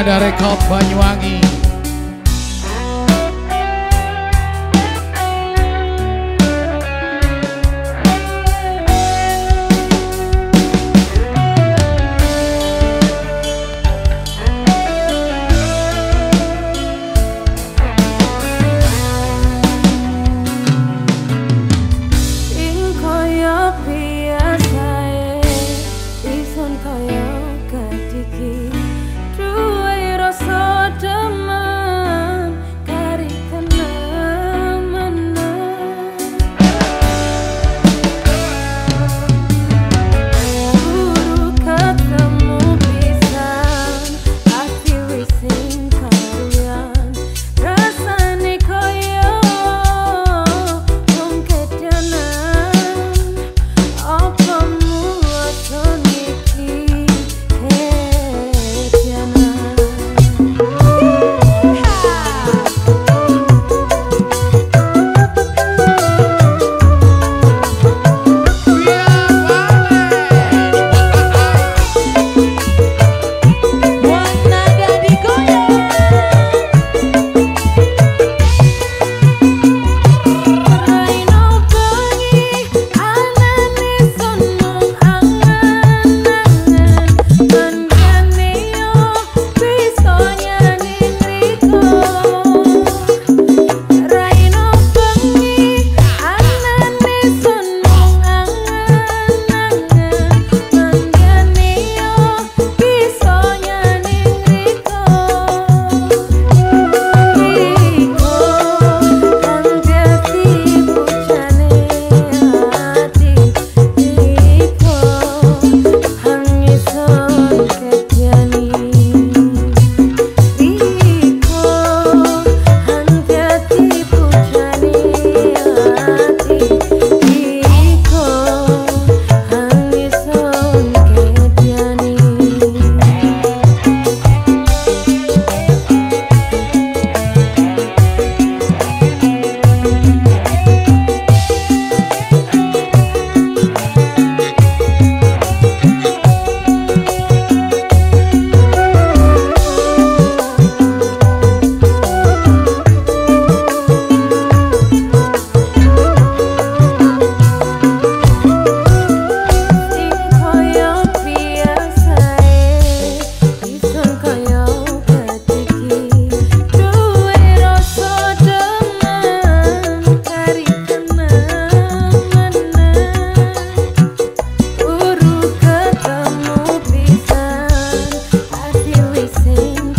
Nada Rekod Banyuwangi same.